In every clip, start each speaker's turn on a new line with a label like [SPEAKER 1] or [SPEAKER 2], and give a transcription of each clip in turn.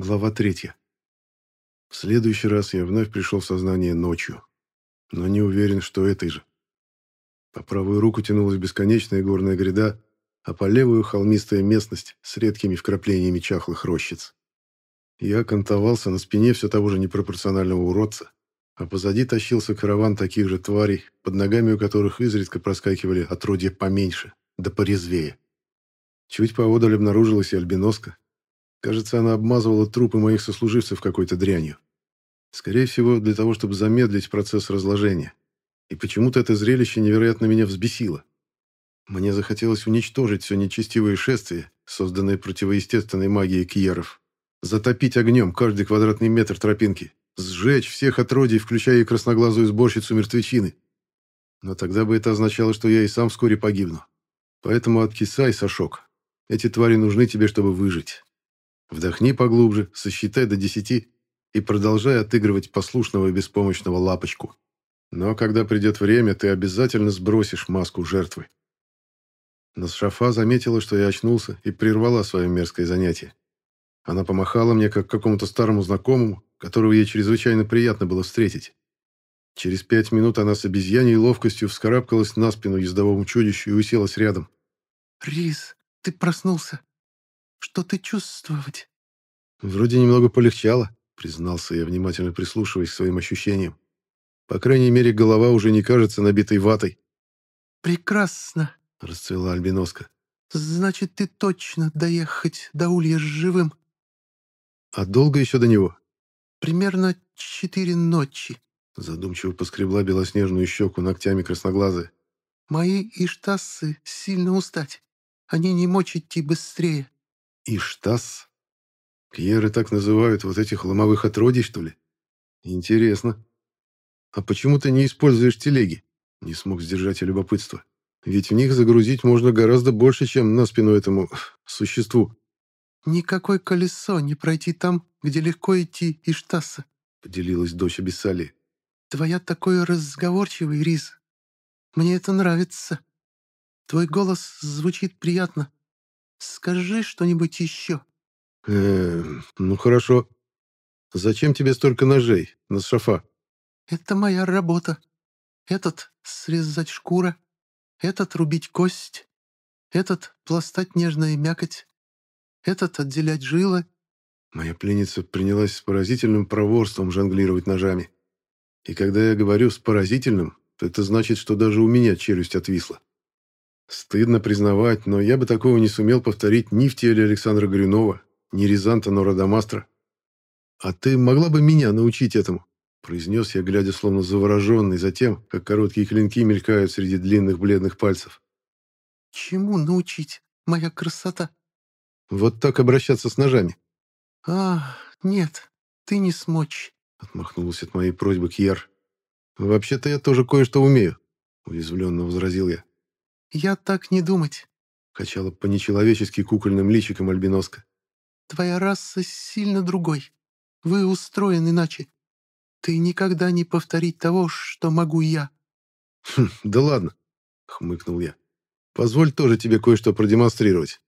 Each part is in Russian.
[SPEAKER 1] Глава третья. В следующий раз я вновь пришел в сознание ночью, но не уверен, что этой же. По правую руку тянулась бесконечная горная гряда, а по левую холмистая местность с редкими вкраплениями чахлых рощиц. Я кантовался на спине все того же непропорционального уродца, а позади тащился караван таких же тварей, под ногами у которых изредка проскакивали отродья поменьше, да порезвее. Чуть поодаль обнаружилась и альбиноска. Кажется, она обмазывала трупы моих сослуживцев какой-то дрянью. Скорее всего, для того, чтобы замедлить процесс разложения. И почему-то это зрелище невероятно меня взбесило. Мне захотелось уничтожить все нечестивое шествие, созданное противоестественной магией кьеров. Затопить огнем каждый квадратный метр тропинки, Сжечь всех отродий, включая и красноглазую сборщицу мертвечины. Но тогда бы это означало, что я и сам вскоре погибну. Поэтому откисай, Сашок. Эти твари нужны тебе, чтобы выжить. Вдохни поглубже, сосчитай до десяти и продолжай отыгрывать послушного и беспомощного лапочку. Но когда придет время, ты обязательно сбросишь маску жертвы. Насшафа заметила, что я очнулся, и прервала свое мерзкое занятие. Она помахала мне, как какому-то старому знакомому, которого ей чрезвычайно приятно было встретить. Через пять минут она с обезьяней ловкостью вскарабкалась на спину ездовому чудищу и уселась рядом.
[SPEAKER 2] «Рис, ты проснулся. Что ты чувствовать?»
[SPEAKER 1] «Вроде немного полегчало», — признался я, внимательно прислушиваясь к своим ощущениям. «По крайней мере, голова уже не кажется набитой ватой».
[SPEAKER 2] «Прекрасно», —
[SPEAKER 1] расцвела Альбиноска.
[SPEAKER 2] «Значит, ты точно доехать до Улья живым».
[SPEAKER 1] «А долго еще до него?»
[SPEAKER 2] Примерно четыре ночи.
[SPEAKER 1] Задумчиво поскребла белоснежную щеку ногтями красноглазая.
[SPEAKER 2] Мои иштассы сильно устать. Они не мочь идти быстрее.
[SPEAKER 1] Иштас? Кьеры так называют вот этих ломовых отродий, что ли? Интересно. А почему ты не используешь телеги? Не смог сдержать любопытство. Ведь в них загрузить можно гораздо больше, чем на спину этому существу.
[SPEAKER 2] «Никакое колесо не пройти там, где легко идти из штаса», —
[SPEAKER 1] поделилась дочь Абиссали.
[SPEAKER 2] «Твоя такой разговорчивый, Риз. Мне это нравится. Твой голос звучит приятно. Скажи что-нибудь еще».
[SPEAKER 1] «Э, ну хорошо. Зачем тебе столько ножей, на шафа?»
[SPEAKER 2] «Это моя работа. Этот — срезать шкура, этот — рубить кость, этот — пластать нежная мякоть, этот отделять жилы».
[SPEAKER 1] Моя пленница принялась с поразительным проворством жонглировать ножами. И когда я говорю «с поразительным», то это значит, что даже у меня челюсть отвисла. Стыдно признавать, но я бы такого не сумел повторить ни в теле Александра Горюнова, ни Рязанта Нородомастра. «А ты могла бы меня научить этому?» произнес я, глядя словно завороженный за тем, как короткие клинки мелькают среди длинных бледных пальцев.
[SPEAKER 2] «Чему научить, моя красота?»
[SPEAKER 1] Вот так обращаться с ножами.
[SPEAKER 2] «А, нет, ты не смочь», —
[SPEAKER 1] отмахнулась от моей просьбы Кьяр. «Вообще-то я тоже кое-что умею», — уязвленно возразил я.
[SPEAKER 2] «Я так не думать», —
[SPEAKER 1] качала по-нечеловечески кукольным личиком альбиноска.
[SPEAKER 2] «Твоя раса сильно другой. Вы устроен иначе. Ты никогда не повторить того, что могу я».
[SPEAKER 1] «Хм, да ладно», — хмыкнул я. «Позволь тоже тебе кое-что продемонстрировать».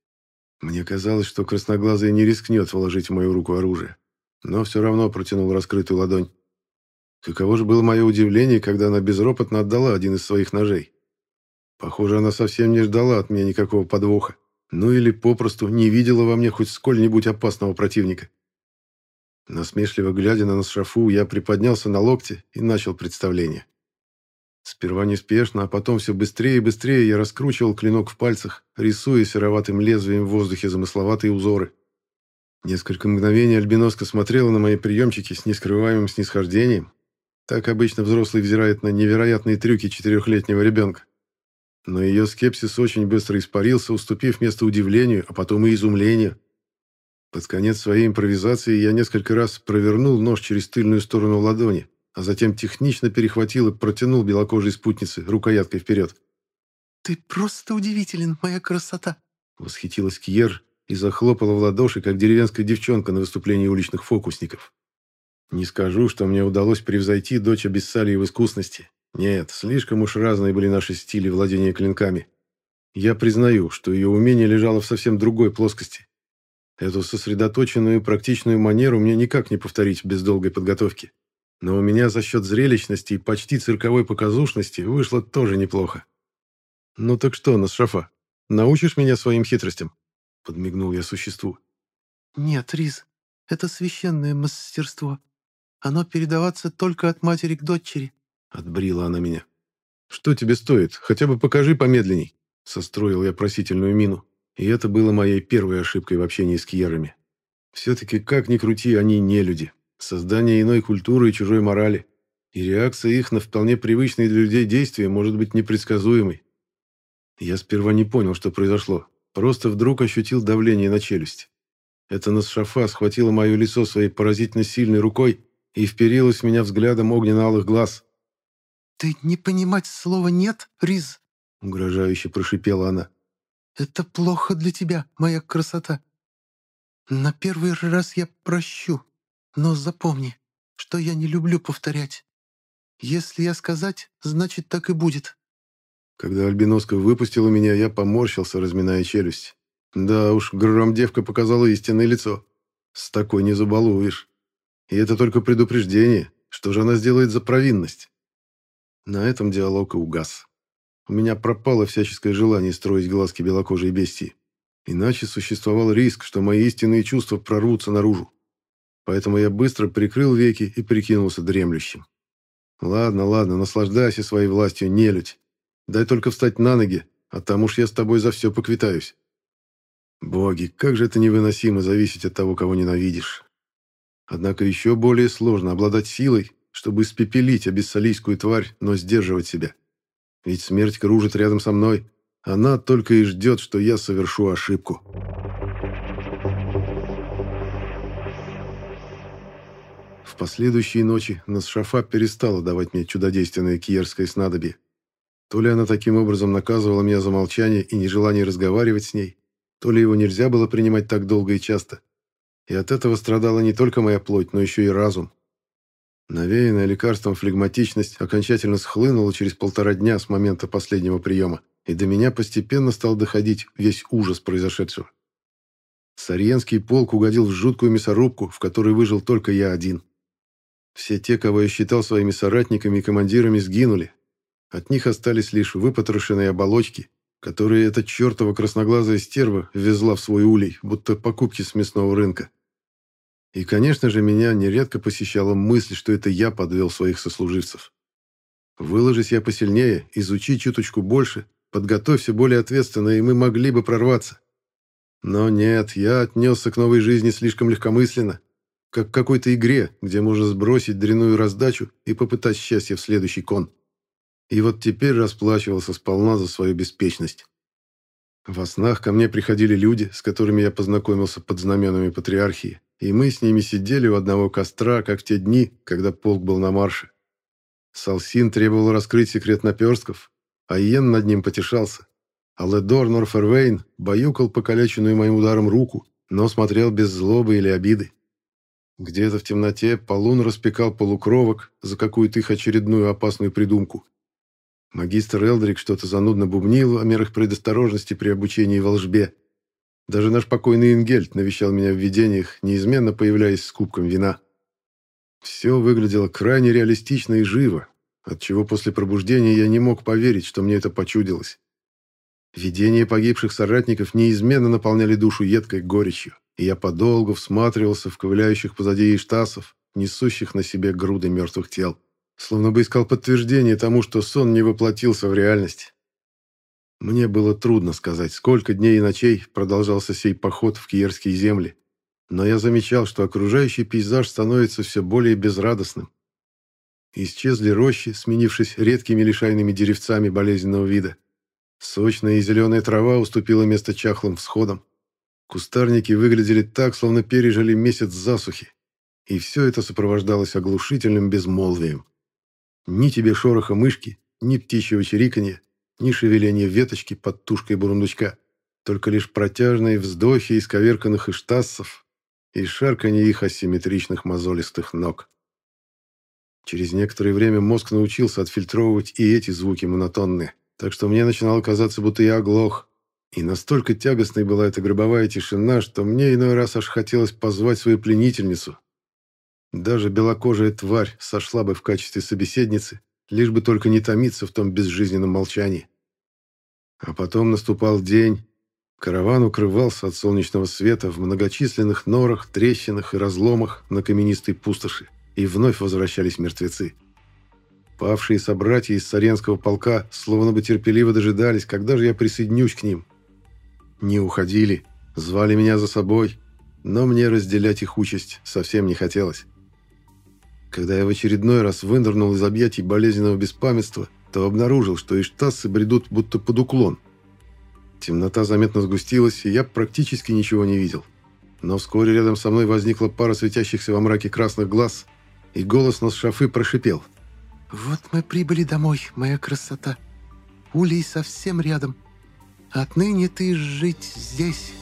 [SPEAKER 1] Мне казалось, что красноглазый не рискнет вложить в мою руку оружие, но все равно протянул раскрытую ладонь. Каково же было мое удивление, когда она безропотно отдала один из своих ножей. Похоже, она совсем не ждала от меня никакого подвоха. Ну или попросту не видела во мне хоть сколь-нибудь опасного противника. Насмешливо глядя на шафу, я приподнялся на локте и начал представление. Сперва неспешно, а потом все быстрее и быстрее я раскручивал клинок в пальцах, рисуя сероватым лезвием в воздухе замысловатые узоры. Несколько мгновений Альбиноска смотрела на мои приемчики с нескрываемым снисхождением. Так обычно взрослый взирает на невероятные трюки четырехлетнего ребенка. Но ее скепсис очень быстро испарился, уступив место удивлению, а потом и изумлению. Под конец своей импровизации я несколько раз провернул нож через тыльную сторону ладони, а затем технично перехватил и протянул белокожей спутнице рукояткой вперед.
[SPEAKER 2] «Ты просто удивителен, моя красота!»
[SPEAKER 1] Восхитилась Кьер и захлопала в ладоши, как деревенская девчонка на выступлении уличных фокусников. Не скажу, что мне удалось превзойти дочь Абиссалии в искусности. Нет, слишком уж разные были наши стили владения клинками. Я признаю, что ее умение лежало в совсем другой плоскости. Эту сосредоточенную и практичную манеру мне никак не повторить без долгой подготовки. Но у меня за счет зрелищности и почти цирковой показушности вышло тоже неплохо. «Ну так что, Насшафа, научишь меня своим хитростям?» Подмигнул я существу.
[SPEAKER 2] «Нет, Риз, это священное мастерство. Оно передаваться только от матери к дочери», —
[SPEAKER 1] отбрила она меня. «Что тебе стоит? Хотя бы покажи помедленней», — состроил я просительную мину. И это было моей первой ошибкой в общении с кьерами. Все-таки, как ни крути, они не люди. Создание иной культуры и чужой морали. И реакция их на вполне привычные для людей действия может быть непредсказуемой. Я сперва не понял, что произошло. Просто вдруг ощутил давление на челюсть. Эта насшафа схватила мое лицо своей поразительно сильной рукой и вперилась в меня взглядом огненно-алых глаз.
[SPEAKER 2] «Ты не понимать слова «нет», Риз?»
[SPEAKER 1] — угрожающе прошипела она.
[SPEAKER 2] Это плохо для тебя, моя красота. На первый раз я прощу, но запомни, что я не люблю повторять. Если я сказать, значит, так и будет».
[SPEAKER 1] Когда Альбиноска выпустила меня, я поморщился, разминая челюсть. Да уж, гром-девка показала истинное лицо. С такой не забалуешь. И это только предупреждение. Что же она сделает за провинность? На этом диалог и угас. У меня пропало всяческое желание строить глазки белокожей бестии. Иначе существовал риск, что мои истинные чувства прорвутся наружу. Поэтому я быстро прикрыл веки и прикинулся дремлющим. Ладно, ладно, наслаждайся своей властью, нелюдь. Дай только встать на ноги, а там уж я с тобой за все поквитаюсь. Боги, как же это невыносимо зависеть от того, кого ненавидишь. Однако еще более сложно обладать силой, чтобы испепелить обессалийскую тварь, но сдерживать себя. Ведь смерть кружит рядом со мной. Она только и ждет, что я совершу ошибку. В последующие ночи Насшафа перестала давать мне чудодейственное киерское снадобье. То ли она таким образом наказывала меня за молчание и нежелание разговаривать с ней, то ли его нельзя было принимать так долго и часто. И от этого страдала не только моя плоть, но еще и разум. Навеянная лекарством флегматичность окончательно схлынула через полтора дня с момента последнего приема, и до меня постепенно стал доходить весь ужас произошедшего. Сарьенский полк угодил в жуткую мясорубку, в которой выжил только я один. Все те, кого я считал своими соратниками и командирами, сгинули. От них остались лишь выпотрошенные оболочки, которые эта чертова красноглазая стерва везла в свой улей, будто покупки с мясного рынка. И, конечно же, меня нередко посещала мысль, что это я подвел своих сослуживцев. Выложись я посильнее, изучи чуточку больше, подготовься более ответственно, и мы могли бы прорваться. Но нет, я отнесся к новой жизни слишком легкомысленно, как к какой-то игре, где можно сбросить дряную раздачу и попытать счастье в следующий кон. И вот теперь расплачивался сполна за свою беспечность. Во снах ко мне приходили люди, с которыми я познакомился под знаменами патриархии и мы с ними сидели у одного костра, как в те дни, когда полк был на марше. Салсин требовал раскрыть секрет наперстков, а Иен над ним потешался. А Ледор Норфервейн баюкал покалеченную моим ударом руку, но смотрел без злобы или обиды. Где-то в темноте Полун распекал полукровок за какую-то их очередную опасную придумку. Магистр Элдрик что-то занудно бубнил о мерах предосторожности при обучении волжбе, даже наш покойный Ингельд навещал меня в видениях, неизменно появляясь с кубком вина. Все выглядело крайне реалистично и живо, отчего после пробуждения я не мог поверить, что мне это почудилось. Видения погибших соратников неизменно наполняли душу едкой горечью, и я подолгу всматривался в ковыляющих позади иштасов, несущих на себе груды мертвых тел, словно бы искал подтверждение тому, что сон не воплотился в реальность. Мне было трудно сказать, сколько дней и ночей продолжался сей поход в Киерские земли, но я замечал, что окружающий пейзаж становится все более безрадостным. Исчезли рощи, сменившись редкими лишайными деревцами болезненного вида. Сочная и зеленая трава уступила место чахлым всходам. Кустарники выглядели так, словно пережили месяц засухи. И все это сопровождалось оглушительным безмолвием. Ни тебе шороха мышки, ни птичьего чириканья, ни шевеления веточки под тушкой бурундучка, только лишь протяжные вздохи исковерканных иштассов и шарканье их асимметричных мозолистых ног. Через некоторое время мозг научился отфильтровывать и эти звуки монотонные, так что мне начинало казаться, будто я оглох. И настолько тягостной была эта гробовая тишина, что мне иной раз аж хотелось позвать свою пленительницу. Даже белокожая тварь сошла бы в качестве собеседницы, лишь бы только не томиться в том безжизненном молчании. А потом наступал день. Караван укрывался от солнечного света в многочисленных норах, трещинах и разломах на каменистой пустоши, и вновь возвращались мертвецы. Павшие собратья из Саренского полка словно бы терпеливо дожидались, когда же я присоединюсь к ним. Не уходили, звали меня за собой, но мне разделять их участь совсем не хотелось. Когда я в очередной раз вынырнул из объятий болезненного беспамятства, то обнаружил, что иштассы бредут будто под уклон. Темнота заметно сгустилась, и я практически ничего не видел. Но вскоре рядом со мной возникла пара светящихся во мраке красных глаз, и голос нас шафы прошипел.
[SPEAKER 2] «Вот мы прибыли домой, моя красота. Улей совсем рядом. Отныне ты жить здесь».